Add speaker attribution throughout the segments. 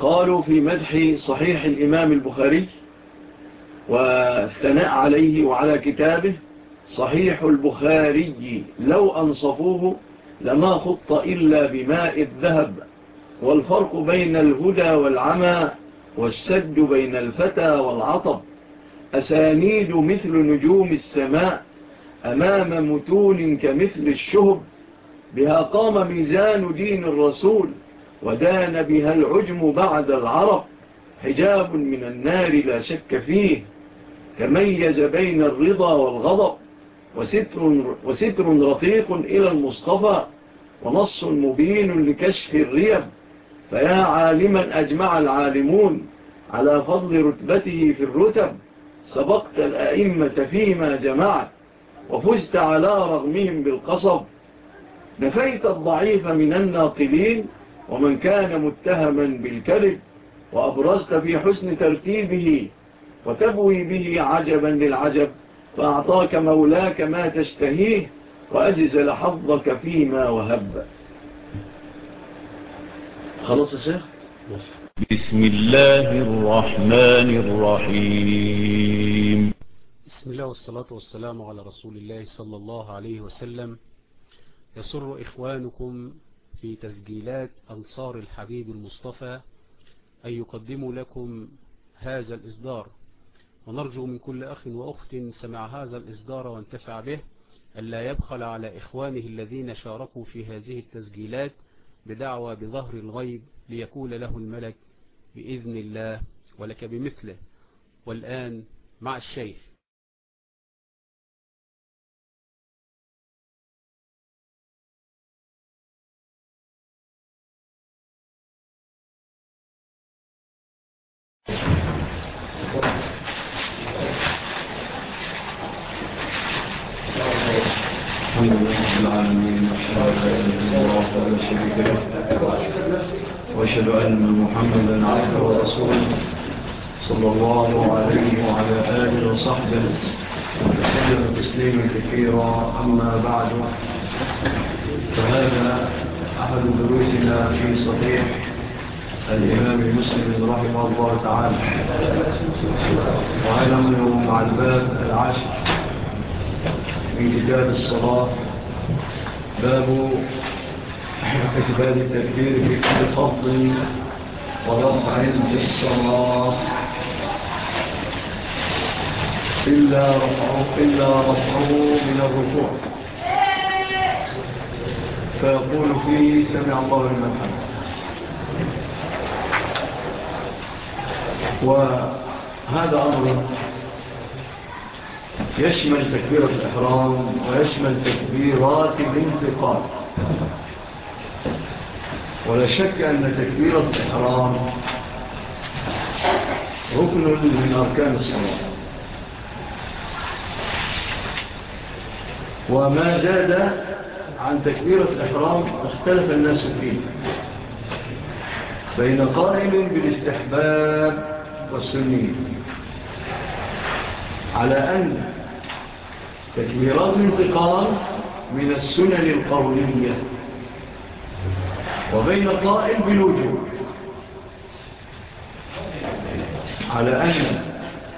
Speaker 1: قالوا في مدح صحيح الإمام البخاري والثناء عليه وعلى كتابه صحيح البخاري لو أنصفوه لما خط إلا بماء الذهب والفرق بين الهدى والعمى والسد بين الفتى والعطب. أسانيد مثل نجوم السماء أمام متون كمثل الشهب بها قام ميزان دين الرسول ودان بها العجم بعد العرب. حجاب من النار لا شك فيه تميز بين الرضا والغضب. وستر, وستر رقيق إلى المصطفى. ونص مبين لكشف الريب. فيا عالما أجمع العالمون على فضل رتبته في الرتب. سبقت الأئمة فيما جمعت. وفزت على رغمهم بالقصب. نفيت الضعيف من الناقلين. ومن كان متهما بالكذب وأبرزت في حسن ترتيبه وتبوي به عجبا للعجب فأعطاك مولاك ما تشتهيه وأجزل حظك فيما وهب. خلاص يا شيخ؟
Speaker 2: بسم الله الرحمن الرحيم.
Speaker 3: بسم الله والصلاة والسلام على رسول الله صلى الله عليه وسلم. يسر إخوانكم في تسجيلات أنصار الحبيب المصطفى أن يقدموا لكم هذا الإصدار. ونرجو من كل أخ وأخت سمع هذا الإصدار وانتفع به ألا يبخل على إخوانه الذين شاركوا في هذه التسجيلات بدعوى بظهر الغيب ليقول له الملك بإذن الله ولك بمثله. والآن مع الشيخ.
Speaker 4: الحمد لله العالمين والصلاة والسلام على رسول الله وأشهد أن محمدا عبده ورسوله صلى الله عليه وعلى آله وصحبه وسلم تسليما كثيرا. أما بعد فهذا أحد دروسنا في صحيح الإمام المسلم رحمه الله تعالى وعلمه مع الباب العاشر. في كتاب الصلاة. باب إثبات التكبير في كل خط ورفع في الصلاة. إلا رفعه, إلا رفعه من الركوع. فيقول فيه سمع الله المنحن وهذا أمر يشمل تكبيرة الإحرام ويشمل تكبيرات الانتقال. ولا شك أن تكبيرة الإحرام ركن من أركان الصلاة. وما زاد عن تكبيرة الإحرام اختلف الناس فيه. بين قائل بالاستحباب والسنين على أن تكبيرات الانتقال من السنن القولية. وبين الطائل بالوجوب. على أن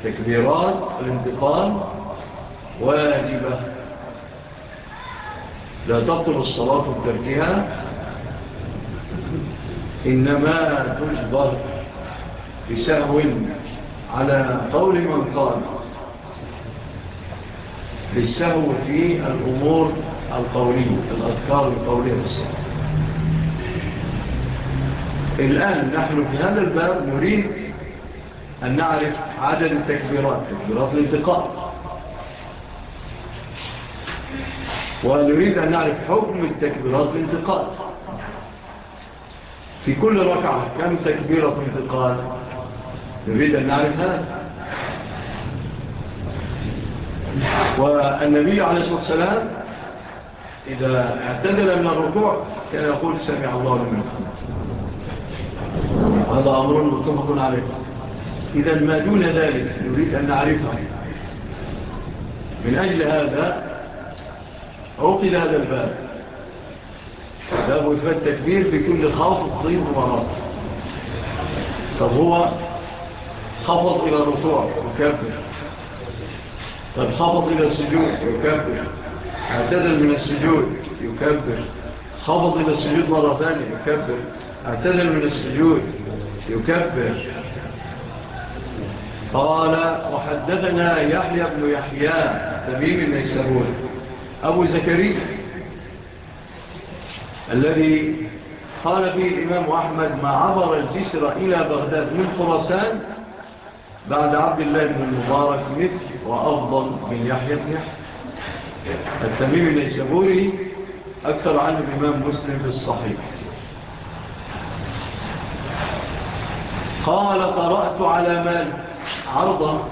Speaker 4: تكبيرات الانتقال واجبة. لا تبطل الصلاة بتركها. إنما تجبر بسهو على قول من قال. للسهو في الأمور القولية الأذكار القولية بالسهو الآن نحن في هذا الباب نريد أن نعرف عدد التكبيرات تكبيرات الانتقاء ونريد أن نعرف حكم التكبيرات الانتقاء في كل ركعة كم تكبيرة انتقال؟ نريد أن نعرف هذا. والنبي عليه الصلاة والسلام إذا اعتدل من الركوع كان يقول سمع الله لمن هذا أمر متفق عليه. إذا ما دون ذلك نريد أن نعرفه. من أجل هذا عقل هذا الباب. باب إثبات تكبير بكل خاص طيب ومرات طب هو خفض إلى الركوع وكافر. فانخفض إلى السجود يكبر. اعتدل من السجود يكبر. خفض إلى السجود مرة ثانية يكبر. اعتدل من السجود يكبر. قال وحددنا يحيى بن يحيى تميم النيسابور أبو زكريا الذي قال فيه الإمام أحمد ما عبر الجسر إلى بغداد من خرسان بعد عبد الله بن المبارك مثل وأفضل من يحيى. بن يحيى التميم النيسابوري أكثر عن الإمام مسلم الصحيح. قال قرأت على مال عرضا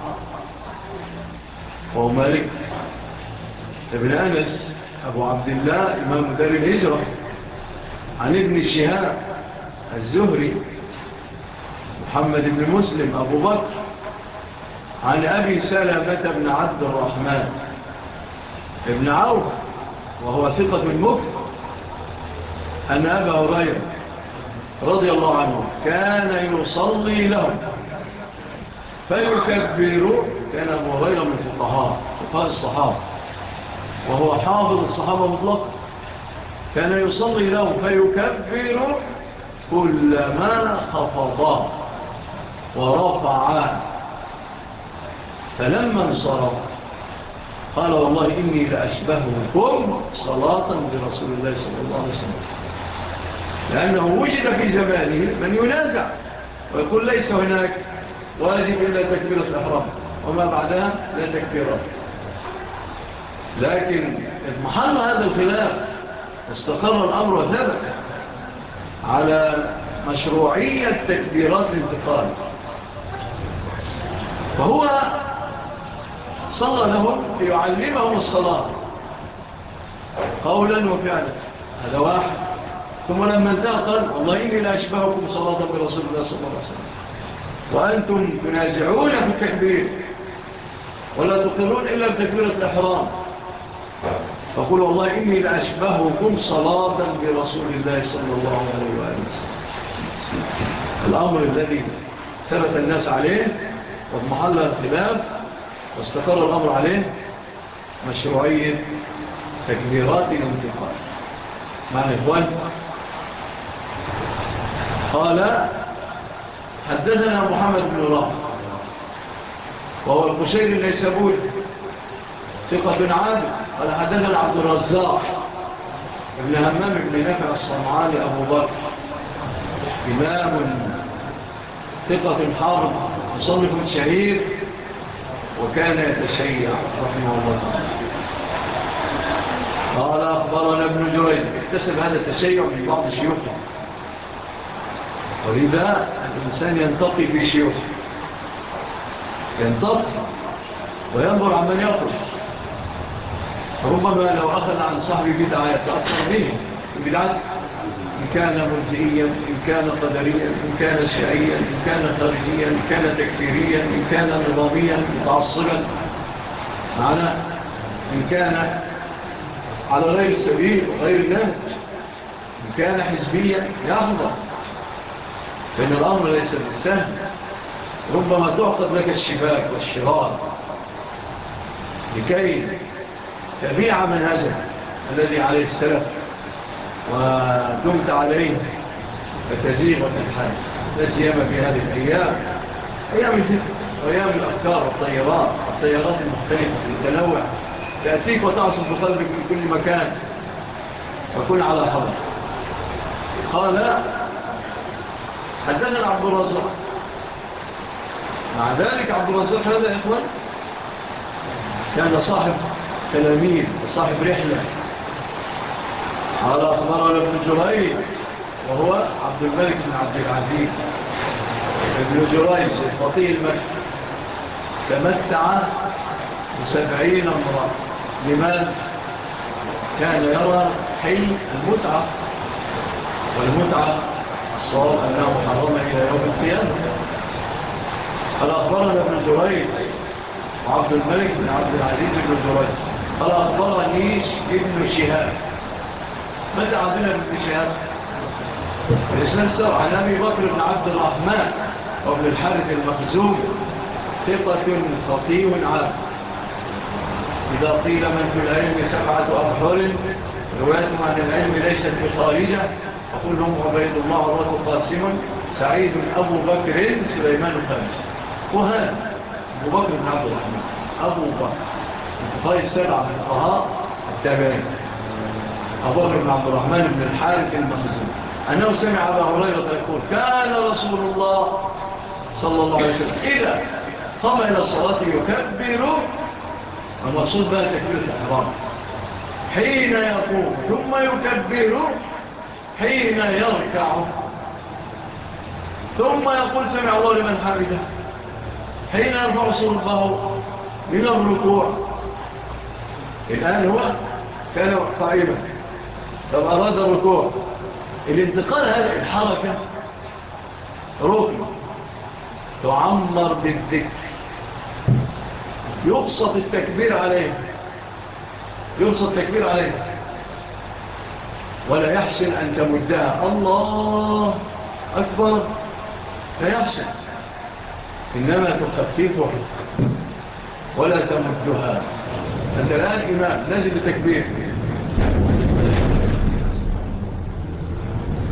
Speaker 4: وهو مالك. ابن أنس أبو عبد الله إمام دار الهجرة. عن ابن الشهاب الزهري محمد بن مسلم أبو بكر. عن أبي سلمة بن عبد الرحمن ابن عوف وهو ثقة المكت أن أبا هريرة رضي الله عنه كان يصلي لهم فيكبر كان أبو هريرة من فقهاء فقهاء الصحابة وهو حافظ الصحابة مطلقا كان يصلي لهم فيكبر كلما خفضا ورفعا. فلما انصرف قال والله إني لأشبهكم صلاة برسول الله صلى الله عليه وسلم. لأنه وجد في زمانه من ينازع ويقول ليس هناك واجب إلا تكبيرة الأحرام وما بعدها لا تكبيرات لكن محل هذا الخلاف استقر الأمر وثبت على مشروعية تكبيرات الانتقال. فهو صلى لهم ليعلمهم الصلاة. قولا وفعلا. هذا واحد. ثم لما انتهى قال والله إني لا أشبهكم صلاة برسول الله صلى الله عليه وسلم. وأنتم تنازعون في التكبير. ولا تقرون إلا بتكبيرة الأحرام. فقولوا والله إني لأشبهكم صلاة برسول الله صلى الله عليه وآله وسلم. الأمر الذي ثبت الناس عليه والمحلة الخلاف واستقر الأمر عليه مشروعية تكبيرات الانتقال. معنى إخوان قال حدثنا محمد بن رافع وهو القشير الليسابوري ثقة بن عاد قال حدثنا عبد الرزاق ابن همام بن نافع الصمعان أبو بكر. إمام ثقة حارب مصنف شهير. وكان يتشيع رحمه الله. قال أخبرنا ابن جريد اكتسب هذا التشيع من بعض شيوخه. ولذا الإنسان ينتقي في شيوخه. ينتقي وينظر عن من يخرج. ربما لو أخذ عن صاحب بدعة يتأثر به بدعته إن كان مرزئيا إن كان قدريا إن كان شيعيا إن كان خارجيا إن كان تكفيريا إن كان نظاميا متعصبا. معنا إن كان على غير سبيل وغير نهج إن كان حزبيا يحظى فإن الأمر ليس بالسهل ربما تعقد لك الشباك والشراء لكي تبيع منهجك الذي عليه السلف. ودمت عليه فتزيغ الحال لا سيما في هذه الأيام. أيام الفتن وأيام الأفكار والطيارات. الطيارات المختلفة للتنوع تأتيك وتعصب بقلبك من كل مكان. فكن على حظ قال حدثنا عبد الرزاق. مع ذلك عبد الرزاق هذا إخوان كان صاحب تلاميذ وصاحب رحلة. قال أخبرنا ابن جريج وهو عبد الملك بن عبد العزيز. ابن جريج فقيه المكي تمتع بسبعين امرأة. لماذا؟ كان يرى حي المتعة. والمتعة الصواب أنه حرام إلى يوم القيامة. قال أخبرنا ابن جريج عبد الملك بن عبد العزيز بن جريج. قال أخبرني ابن شهاب. ماذا عندنا بالاكتشاف الإسلام سوى عن أبي بكر بن عبد الرحمن وابن الحارث المخزوم ثقة خطي عاد إذا قيل من في العلم سبعة أبحر رواية عن العلم ليست بخارجة أقول لهم عبيد الله الله قاسم سعيد أبو بكر سليمان الخامس. وهذا أبو بكر بن عبد الرحمن. أبو بكر. الفقهاء السبعة من الفقهاء التابعين. أبو بن عبد الرحمن بن الحارث المخزوم أنه سمع أبا هريرة يقول كان رسول الله صلى الله عليه وسلم إذا قام إلى الصلاة يكبر. المقصود بها تكبير الإحرام. حين يقوم ثم يكبر. حين يركع. ثم يقول سمع الله لمن حمده. حين يرفع صلبه من الركوع. الآن هو كان قائما. لو أراد الركوع الانتقال هذه الحركة ركن. تعمر بالذكر. يقصد التكبير عليه. يقصد التكبير عليه. ولا يحسن أن تمدها. الله أكبر. لا يحسن. إنما تخففها ولا تمدها. أنت الآن إمام. نازل التكبير.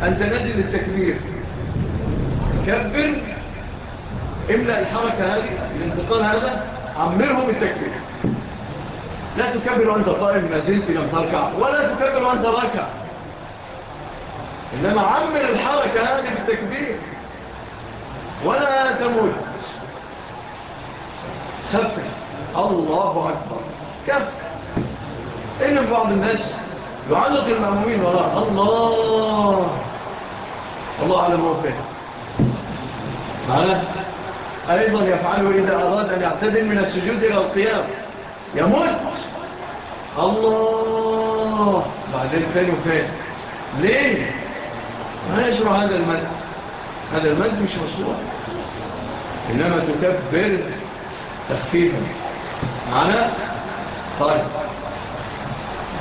Speaker 4: أنت نازل للتكبير كبر. املأ الحركة هذه الانتقال هذا عمرهم التكبير. لا تكبر وانت طائم ما زلت لم تركع ولا تكبر وانت راكع إنما عمر الحركة هذه بالتكبير. ولا تموت. خفر الله أكبر. كف إن بعض الناس يعلق المأمومين وراء الله. والله أعلم هو فين. معنا أيضا يفعله إذا أراد أن يعتدل من السجود إلى القيام. يموت. الله. بعدين فين وفين؟ ليه؟ ما يجرى هذا المد هذا المد مش مصروع إنما تكبر تخفيفا. معنا طيب.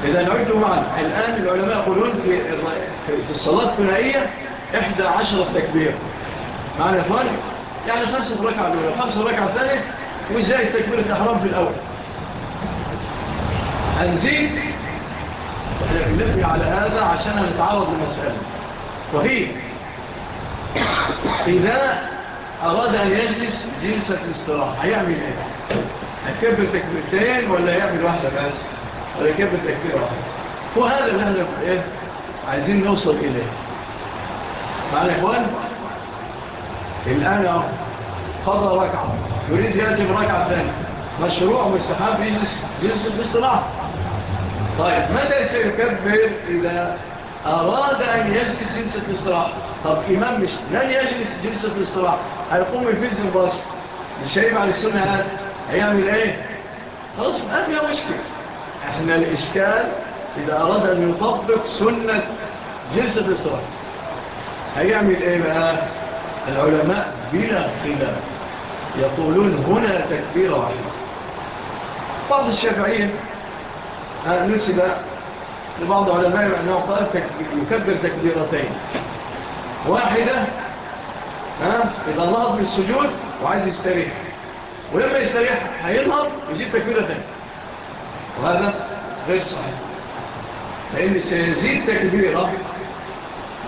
Speaker 4: إذا نعيده معنا الآن العلماء يقولون في الصلاة الثنائية إحدى عشرة تكبير معنى فرق يعني خمسة ركعة الأولى خمسة ركعة ثانية الثانية وزائد تكبير التحرام في الأول هنزيد نبني على هذا عشان هنتعرض لمسألة وهي إذا أراد أن يجلس جلسة الاستراحة هيعمل إيه؟ هيكبر تكبيرتين ولا هيعمل واحدة بس؟ ولا يكبر تكبير واحدة؟ هو هذا اللي إحنا إيه؟ عايزين نوصل إليه معنا يا إخوان الآن قضى ركعة يريد يأتي بركعة ثانية مشروع مستحب جلس الاصطلاح طيب متى سيكبر إذا أراد أن يجلس جلسة الاصطلاح طب إمام مش لن يجلس جلسة الاصطلاح هيقوم يفز البصر الشريف على السنة هذا هيعمل إيه خلاص ما فيها مشكلة إحنا الإشكال إذا أراد أن يطبق سنة جلسة الاصطلاح هيعمل إيه بقى العلماء بلا خلاف يقولون هنا تكبير واحدة بعض الشافعية نسب لبعض علماء أنه قال يكبر تكبيرتين. واحدة ها إذا نهض من السجود وعايز يستريح. ولما يستريح هينهض يزيد تكبيرة تانية وهذا غير صحيح. لأن سيزيد تكبيرة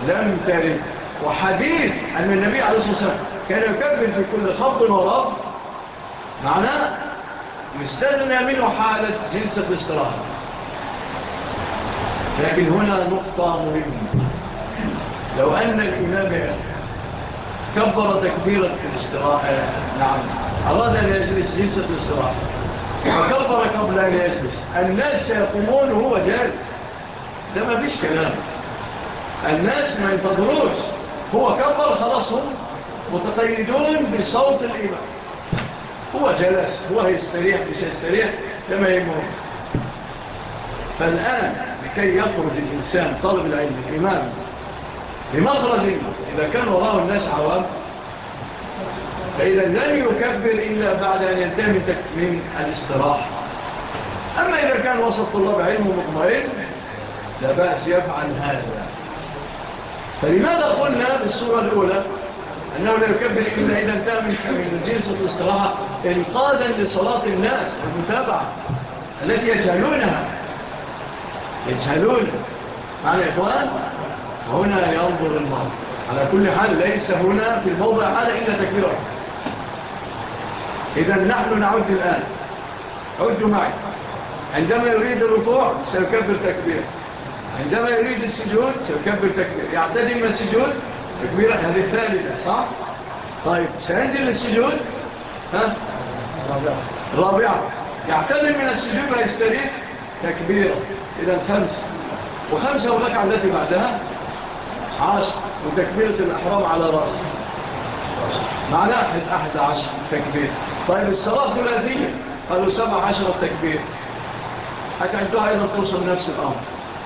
Speaker 4: لم ترد. وحديث أن النبي عليه الصلاة والسلام كان يكبر في كل خط ورب معناه يستدنى منه حالة جلسة الاستراحة. لكن هنا نقطة مهمة. لو أن الإمام كبر تكبيرة الاستراحة نعم. أراد أن يجلس جلسة الاستراحة. وكبر قبل أن يجلس. الناس سيقومون هو جالس. ده ما فيش كلام. الناس ما ينتظروش. هو كبر خلاص هم متقيدون بصوت الإمام هو جلس هو هيستريح مش هيستريح كما يمر فالآن لكي يخرج الإنسان طالب العلم الإمام لمخرج إذا كان وراه الناس عوام فإذا لن يكبر إلا بعد أن ينتهي من الاستراحة. أما إذا كان وسط طلاب علمه مطمئن لا بأس يفعل هذا. فلماذا قلنا بالصورة الأولى أنه لا يكبر إلا إذا انتهى من جلسة الاستراحة إنقاذا لصلاة الناس والمتابعة التي يجهلونها. يجهلون. معنى إخوان؟ هنا ينظر الله على كل حال ليس هنا في الموضع هذا إلا تكبيره إذا نحن نعود الآن. عدوا معي. عندما يريد الركوع سيكبر تكبيره عندما يريد السجود سيكبر تكبير. يعتدي من السجود تكبيرا. هذه الثالثة صح؟ طيب سينزل للسجود ها؟ رابعة. يعتدي من السجود ويستريح تكبيرا. إذا خمسة وخمسة والركعة التي بعدها. عشر. وتكبيرة الأحرام على رأسه معنى أحد عشر تكبير. طيب الصلاة ثلاثية قالوا سبع عشر التكبير حتى عندها أيضا توصل نفس الأمر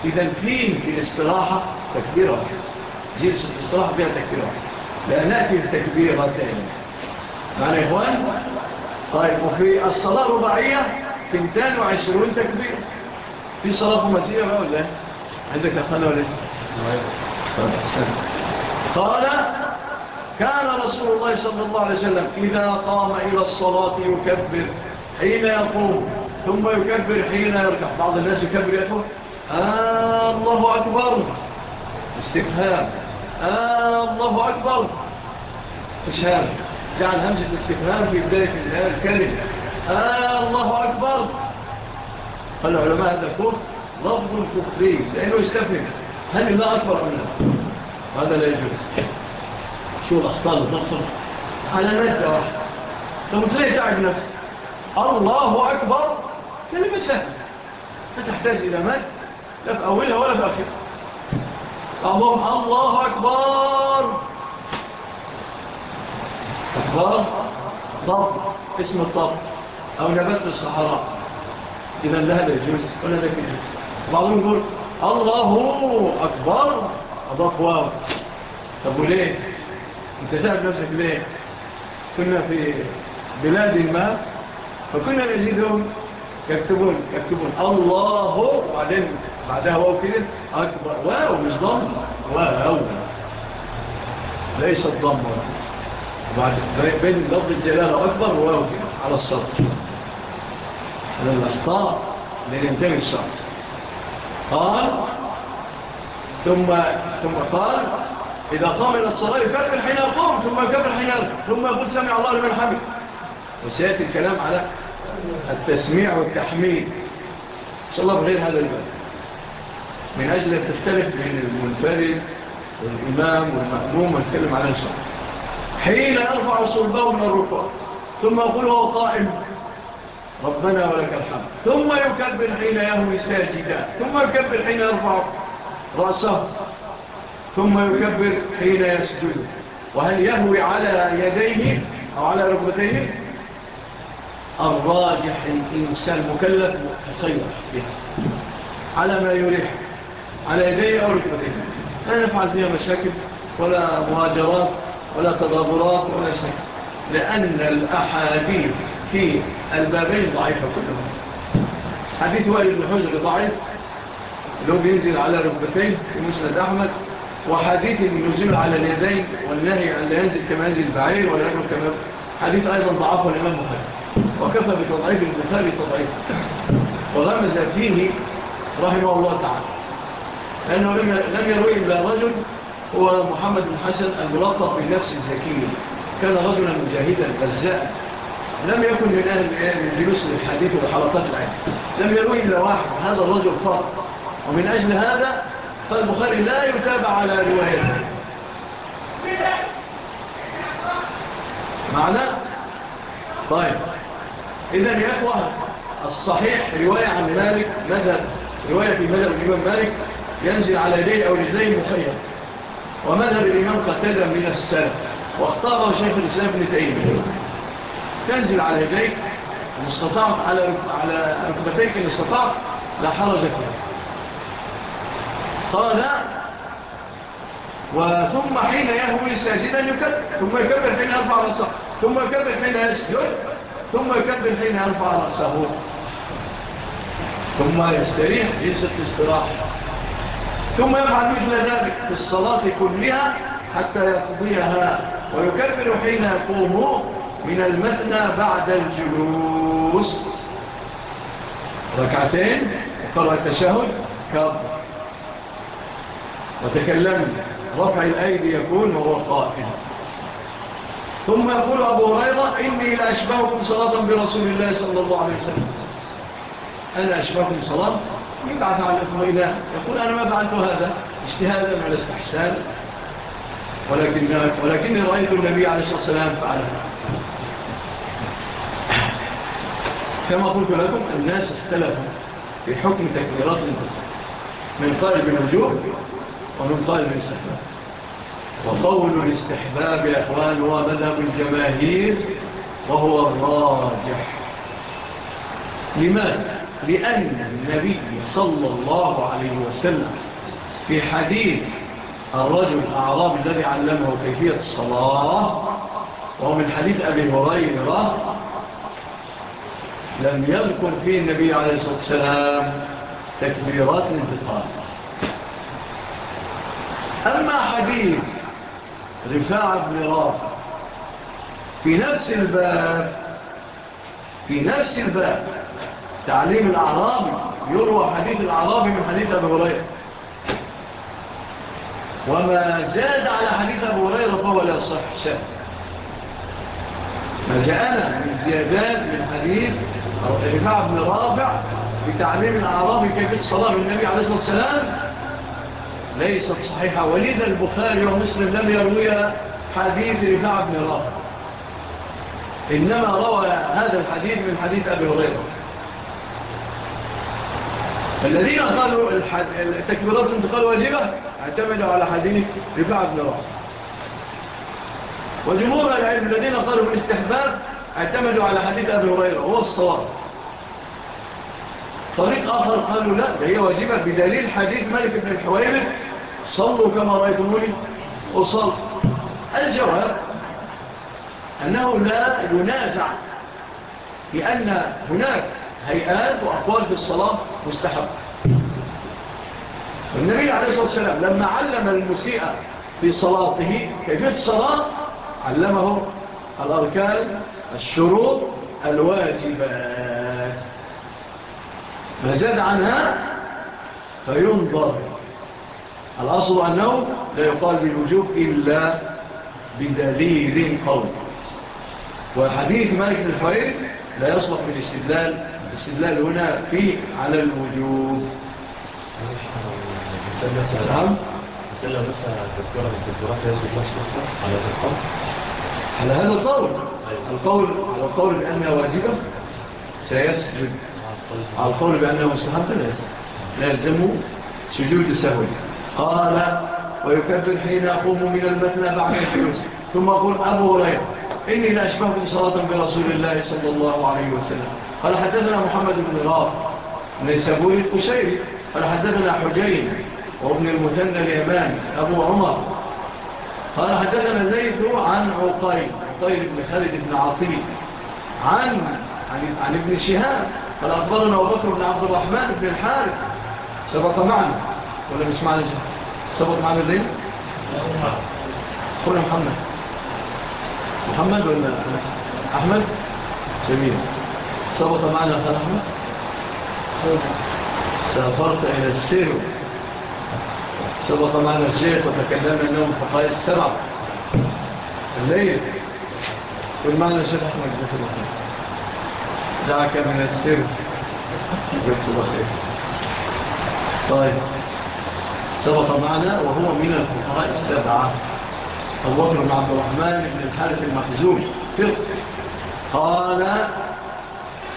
Speaker 4: إذا فين في الاستراحة تكبير واحد جلسة الاستراحة فيها تكبير واحد لا نأتي التكبير غتين معنا يا إخوان؟ طيب وفي الصلاة الرباعية 22 تكبير. في صلاة خماسية ولا إيه؟ عندك أخانا ولا إيه؟ قال كان رسول الله صلى الله عليه وسلم إذا قام إلى الصلاة يكبر حين يقوم ثم يكبر حين يركع. بعض الناس يكبر يكبر الله أكبر استفهام الله أكبر استفهام جعل همزة الاستفهام في بداية الكلمة الله أكبر قال العلماء هذا كفر لفظ كفري لأنه يستفهم هل الله أكبر أم لا هذا لا يجوز شو الأخطاء لتنصر على مادة واحدة طب ليه تعب نفسك الله أكبر كلمة سهلة فتحتاج إلى مادة لا في أولها ولا في آخرها اللهم الله أكبر أكبر طب اسم الطب أو نبات في الصحراء إذا لا هذا يجوز ولا ذاك يجوز بعضهم يقول الله أكبر أضاف واو طب وليه أنت سأل نفسك ليه كنا في بلاد ما فكنا نجدهم يكتبون يكتبون. الله وبعدين بعدها واو كده. أكبر واو مش ضمه واو. ليس الضمه وبعد بين لفظ الجلالة أكبر واو كده. على السطر هذا الأخطاء ينتهي الشرعي قال ثم ثم قال إذا قام إلى الصلاة يكبر حين يقوم ثم يكبر حين يرجع ثم يقول سمع الله لمن حمد وسيأتي الكلام على التسميع والتحميد إن شاء الله بغير هذا الباب. من أجل أن تختلف بين المنفرد والإمام والمأموم والكلم على الشعب حين أرفع صلبه من الركوع ثم أقول هو قائم ربنا ولك الحمد. ثم يكبر حين يهوي ساجدا ثم يكبر حين يرفع رأسه ثم يكبر حين يسجد. وهل يهوي على يديه أو على ركبتيه؟ الراجح الإنسان مكلف خير فيها على ما يريح. على يديه أو ركبتين لا نفعل فيها مشاكل ولا مهاجرات ولا تضابرات ولا شيء. لأن الأحاديث في البابين ضعيفة كلها. حديث وائل بن حجر ضعيف. لو بينزل على ركبتين في مسند أحمد. وحديث النزول على اليدين والنهي أن لا ينزل كما ينزل بعير ولا يكون كما حديث أيضا ضعفه الإمام مخالف. وكفى بتضعيف المثال تضعيف. وغمز فيه رحمه الله تعالى لأنه لم يروي إلا رجل هو محمد بن حسن الملطف بالنفس الزكية كان رجلا مجاهدا فزاء لم يكن من أهل من جلوس الحديث وحلقات العين. لم يروي إلا واحد هذا الرجل فقط. ومن أجل هذا فالبخاري لا يتابع على روايته معنى؟ طيب. إذن يا أخوة الصحيح رواية عن مالك مذهب رواية في مذهب الإمام مالك ينزل على يديه أو رجليه مخير ومذهب الإمام قتل من السلف واختاره شيخ الإسلام بن تأيب تنزل على يديك إن على على ركبتيك إن استطعت لا حرج فيها. قال وثم حين يهوي ساجدا يكبر ثم يكبر حين يرفع رصا ثم يكبر حين يسجد ثم يكبر حين يرفع رأسه ثم يستريح جلسة استراحة. ثم يفعل مثل ذلك في الصلاة كلها حتى يقضيها. ويكبر حين يقوم من المثنى بعد الجلوس. ركعتين قرأ التشهد كبر. وتكلم رفع الأيدي يكون وهو قائم. ثم يقول أبو هريرة إني لأشبهكم صلاة برسول الله صلى الله عليه وسلم. أنا أشبهكم صلاة يبعث عن الأخوة يقول أنا ما بعثت هذا. اجتهادا على استحسان ولكن ولكني رأيت النبي عليه الصلاة والسلام فعلها كما قلت لكم الناس اختلفوا في حكم تكبيرات من قائل بمجوع ومن قائل بالسحبات وقول الاستحباب أخوان ومذهب الجماهير وهو الراجح لماذا؟ لأن النبي صلى الله عليه وسلم في حديث الرجل الأعراب الذي علمه كيفية الصلاة وهو من حديث أبي هريرة لم يذكر فيه النبي عليه الصلاة والسلام تكبيرات الانتقال أما حديث رفاعة بن رافع. في نفس الباب في نفس الباب تعليم الأعرابي يروى حديث الأعرابي من حديث أبو هريرة. وما زاد على حديث أبو هريرة فهو لا صح شأن ما جاءنا من زيادات من حديث رفاعة بن رافع في تعليم الأعرابي كيف الصلاة بالنبي عليه الصلاة والسلام ليست صحيحة. ولذا البخاري ومسلم لم يروي حديث رفاع بن رافع إنما روى هذا الحديث من حديث أبي هريرة. الذين قالوا التكبيرات انتقال واجبة اعتمدوا على حديث رفاع بن رافع وجمهور العلم الذين قالوا بالاستحباب اعتمدوا على حديث أبي هريرة. هو الصواب. طريق آخر قالوا لا ده هي واجبة بدليل حديث ملك بن الحويمة صلوا كما رأيتموني وصلوا الجواب أنه لا ينازع لأن هناك هيئات وأقوال في الصلاة مستحبة. والنبي عليه الصلاة والسلام لما علم المسيئة في صلاته كيفية الصلاة؟ علمه الأركان الشروط الواجبات ما زاد عنها فينظر. الأصل أنه لا يقال بالوجوب إلا بدليل قول وحديث مالك بن لا يصلح بالاستدلال. الاستدلال هنا في على الوجود نعم. على هذا القول. أيوة. القول على القول بأنها واجبة سيسجد. على القول بأنه مستحب لا يلزمه سجود سهوي قال ويكبر حين أقوم من المثنى بعد الحيوس ثم أقول أبو هريرة إني لا أشبهكم صلاة برسول الله صلى الله عليه وسلم. قال حدثنا محمد بن غاب نيسابوري القشيري. قال حدثنا حجين وابن المثنى اليماني أبو عمر. قال حدثنا زيد عن عقيل عقيل بن خالد بن عاطمي عن عن, عن ابن شهاب. قال أخبرنا أبو بكر بن عبد الرحمن بن الحارث. سبق معنا. ولا مش معنا سبق معنا الليل أخونا محمد. محمد ولا أحمد؟ جميل. سبق معنا قال أحمد. سافرت إلى السيرو سبق معنا الشيخ وتكلمنا أنهم فقايا السبع. الليل. والمعنى الشيخ أحمد. بن الله ذاك من السر جبت بخير. طيب. سبق معنا وهو من الفقراء السبعة. أبو مع عبد الرحمن بن الحارث المخزومي فقه. قال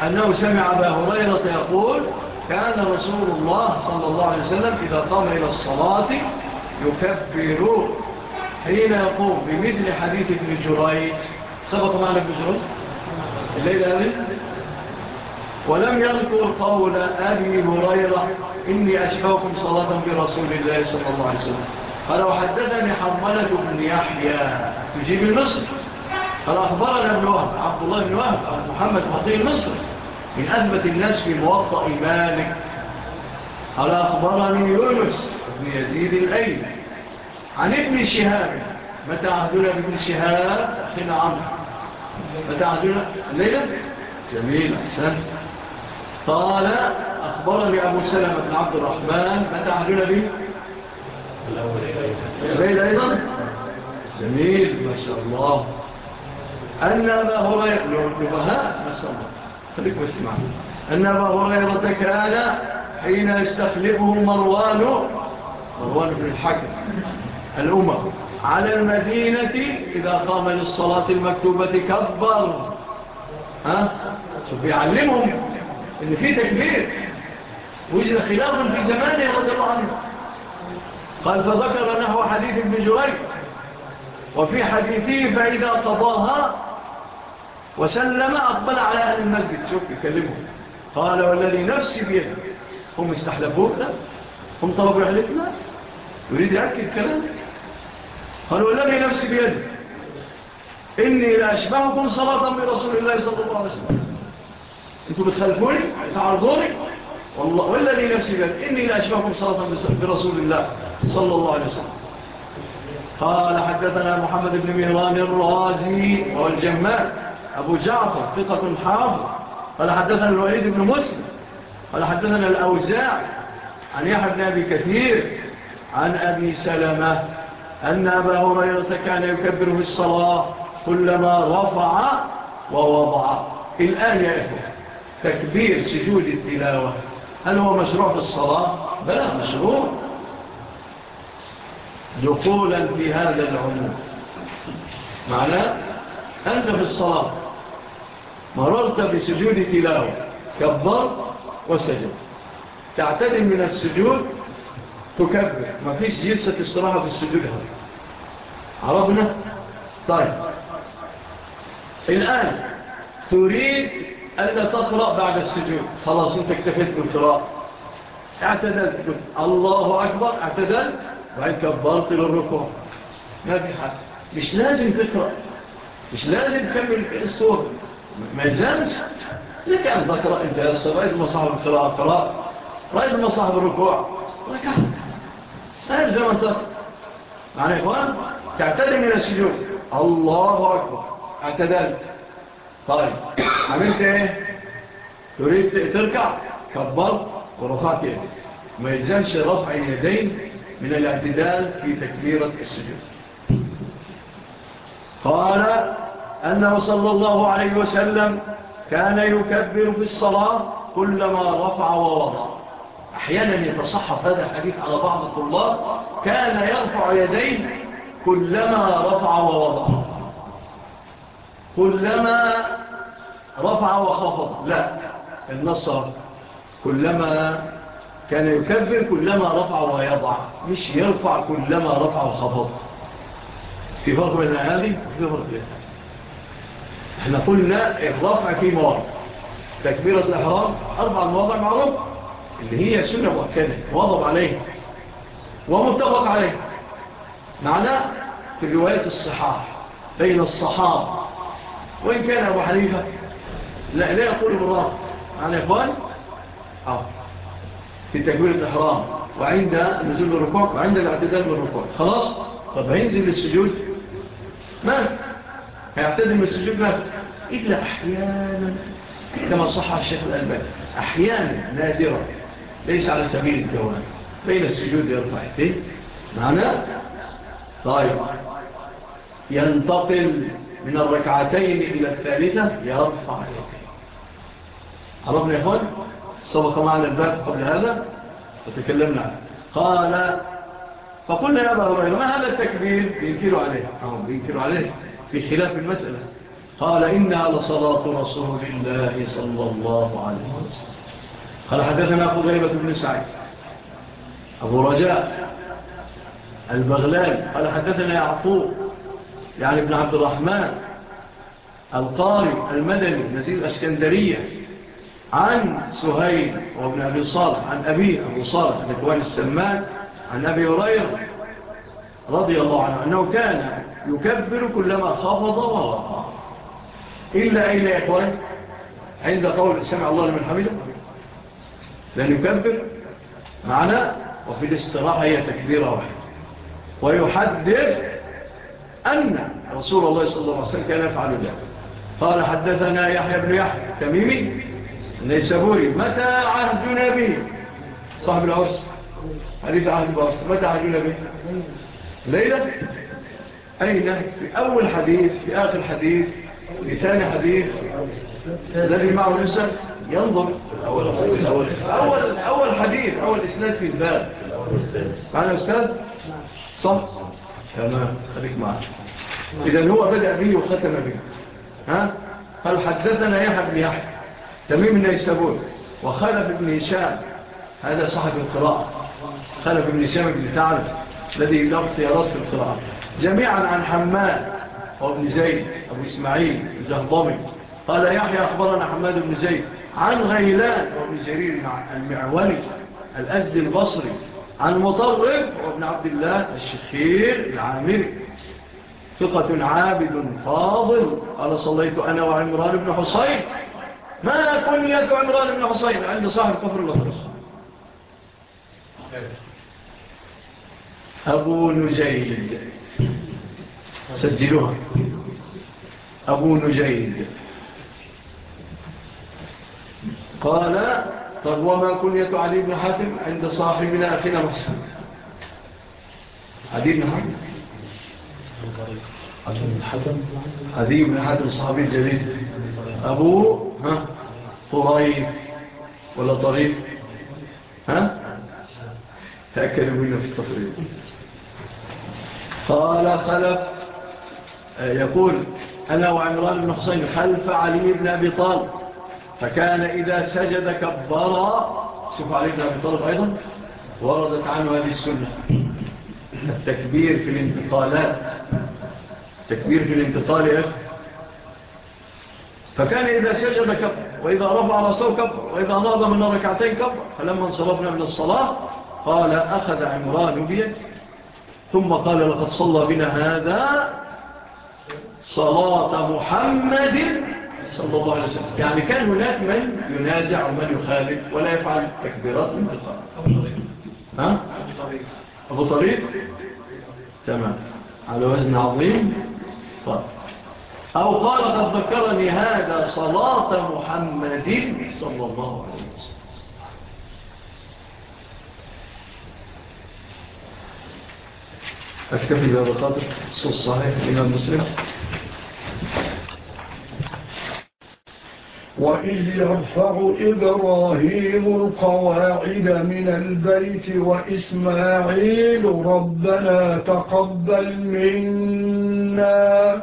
Speaker 4: أنه سمع أبا هريرة يقول كان رسول الله صلى الله عليه وسلم إذا قام إلى الصلاة يكبر حين يقوم بمثل حديث ابن جريج. سبق معنا ابن جريج. الليلة هذه؟ ولم يذكر قول أبي هريرة إني أشفاكم صلاة برسول الله صلى الله عليه وسلم. فلو حددني حملة بن يحيى تجيب المصر أخبرنا ابن وهب عبد الله بن وهب محمد مطيع مصر من أزمة الناس في موضع مالك. قال أخبرني يونس بن يزيد الأيل عن ابن الشهاب متى عهدنا ابن الشهاب أخينا عمر متى عهدنا الليلة جميل أحسن قال أخبرني أبو سلمة بن عبد الرحمن متى عهدنا به؟ الليل أيضا. جميل ما شاء الله. أن أبا هريرة نبهاء ما شاء الله. خليكم اسمعوا. أن أبا هريرة كان حين يستخلفه مروان مروان بن الحكم الأمة على المدينة إذا قام للصلاة المكتوبة كبر. ها؟ شوف يعلمهم. إن في تكبير. وجد خلاف في زمانه رضي الله عنه. قال فذكر نحو حديث ابن جريج. وفي حديثه فإذا تظاهر وسلم أقبل على أهل المسجد. شوف يكلمه. قال والذي نفسي بيده. هم استحلفونا هم طلبوا رحلتنا يريد يأكد كلام قال والذي نفسي بيده. إني لأشبهكم صلاة من رسول الله صلى الله عليه وسلم. أنتوا بتخلفوني تعرضوني والله والذي نفسي بك إني لا أشبهكم صلاة برسول الله صلى الله عليه وسلم. قال حدثنا محمد بن مهران الرازي والجمال. أبو جعفر ثقة حافظ. قال حدثنا الوليد بن مسلم. قال حدثنا الأوزاع عن يحيى بن أبي كثير عن أبي سلمة أن أبا هريرة كان يكبر في الصلاة كلما رفع ووضع. الآن يا إخوة. تكبير سجود التلاوة. هل هو مشروع في الصلاة؟ بلا مشروع. دخولا في هذا العموم. معناه أنت في الصلاة. مررت بسجود تلاوة. كبر وسجد. تعتدل من السجود تكبر. ما فيش جلسة استراحة في السجود هذا عربنا طيب. الآن تريد أن تقرأ بعد السجود؟ خلاص أنت اكتفيت بالقراءة اعتدلت الله أكبر اعتدلت وعين كبرت للركوع. ما نبحة مش لازم تقرأ. مش لازم تكمل السور ما يلزمش. لك أن تقرأ. انت يا السور رأيت مصاحب القراءة قراءة رأيت مصاحب الركوع. ركعت ما يلزم أن تقرأ. معنى إخوان تعتدل من السجود. الله أكبر. اعتدلت طيب. عملت إيه تريد تركع كبرت ورفعت يدي ما يلزمش رفع اليدين من الاعتدال في تكبيرة السجود. قال أنه صلى الله عليه وسلم كان يكبر في الصلاة كلما رفع ووضع. أحيانا يتصحف هذا الحديث على بعض الطلاب كان يرفع يديه كلما رفع ووضع. كلما رفع وخفض لا. النصر كلما كان يكبر كلما رفع ويضع. مش يرفع كلما رفع وخفض في فرق بين هذه وفي فرق بين إحنا قلنا الرفع في مواضع. تكبيرة الأحرام أربع مواضع معروف. اللي هي سنة مؤكدة. واضب عليها ومتفق عليها معناه في الروايات الصحاح. بين الصحاب وإن كان أبو حنيفة لا لا يقول بالراس على اقبال آه في تكبير الإحرام. وعند النزول بالركوع وعند الاعتدال بالركوع. خلاص؟ طب هينزل للسجود؟ ما؟ هيعتدل من السجود ما؟ إلا أحيانا. كما صح الشيخ الألباني. أحيانا نادرة ليس على سبيل الدوام بين السجود يرفع يديه. معنا طيب. ينتقل من الركعتين إلى الثالثة يرفع يده عرفنا يا أخوان سبق معنا الباب قبل هذا وتكلمنا. عنه قال فقلنا يا أبا هريرة ما هذا التكبير؟ ينكر عليه. نعم، أو عليه في خلاف المسألة. قال إنها لصلاة رسول الله صلى الله عليه وسلم. قال حدثنا أبو غيبة بن سعيد. أبو رجاء البغلال قال حدثنا يعقوب يعني ابن عبد الرحمن القاري المدني نزيل الأسكندرية. عن سهيل وابن أبي صالح عن أبي أبو صالح الإخوان السمان عن أبي هريرة رضي الله عنه أنه كان يكبر كلما خفض ورقى إلا أين يا إخوان؟ عند قول سمع الله لمن حمده. لن يكبر. معنا وفي الاستراحة هي تكبيرة واحدة ويحدث أن رسول الله صلى الله عليه وسلم كان يفعل ذلك. قال حدثنا يحيى بن يحيى التميمي نيسابوري متى عهدنا به صاحب العرس. حديث عهد بأرس متى عهدنا به ليلة. أين؟ في أول حديث في آخر حديث في ثاني حديث. الذي معه لسه ينظر. أول, أول, أول, أول, أول حديث أول إسناد في الباب. معنا أستاذ؟ صح. تمام. خليك معك إذن هو بدأ به وختم به. ها؟ فالحدثنا حدثنا يحب يحب تميم النيسابور وخلف بن هشام. هذا صاحب القراءة. خلف بن هشام بن تعرف الذي له اختيارات في القراءة. جميعا عن حماد وابن زيد أبو إسماعيل الزهضمي قال يحيى أخبرنا حماد بن زيد عن غيلان وابن جرير المعولي الأزد البصري عن مطرب وابن عبد الله الشخير العامري. ثقة عابد فاضل. قال صليت أنا وعمران بن حصين. ما كنية عمران بن حصين عند صاحب قفر الأطرس أبو نجيل سجلوها. أبو نجيل قال طب وما كنية علي بن حاتم عند صاحبنا أخينا محسن علي بن حاتم. علي بن حاتم علي بن حاتم الصحابي الجليل. أبو ها؟ طريف ولا طريف ها؟ تأكدوا منا في التصريف قال خلف يقول أنا وعمران بن حسين خلف علي بن أبي طالب فكان إذا سجد كبرا شوف علي بن أبي طالب أيضا وردت عنه هذه السنة. التكبير في الانتقالات. التكبير في الانتقال يا أخي. فكان إذا سجد كبر وإذا رفع رسول كبر وإذا ناض من ركعتين كبر فلما انصرفنا من الصلاة قال أخذ عمران بيك ثم قال لقد صلى بنا هذا صلاة محمد صلى الله عليه وسلم. يعني كان هناك من ينازع ومن يخالف ولا يفعل تكبيرات الملقاء ها؟ أبو طريق؟ تمام. على وزن عظيم. طيب. أو قال قد ذكرني هذا صلاة محمد صلى الله عليه وسلم. أكتفي بهذا القدر صوت صحيح الإمام مسلم
Speaker 5: وإذ يرفع إبراهيم القواعد من البيت وإسماعيل ربنا تقبل منا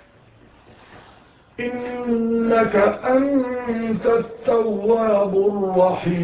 Speaker 5: إنك أنت التواب الرحيم.